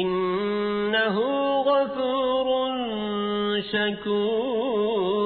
إنه غفور شكور.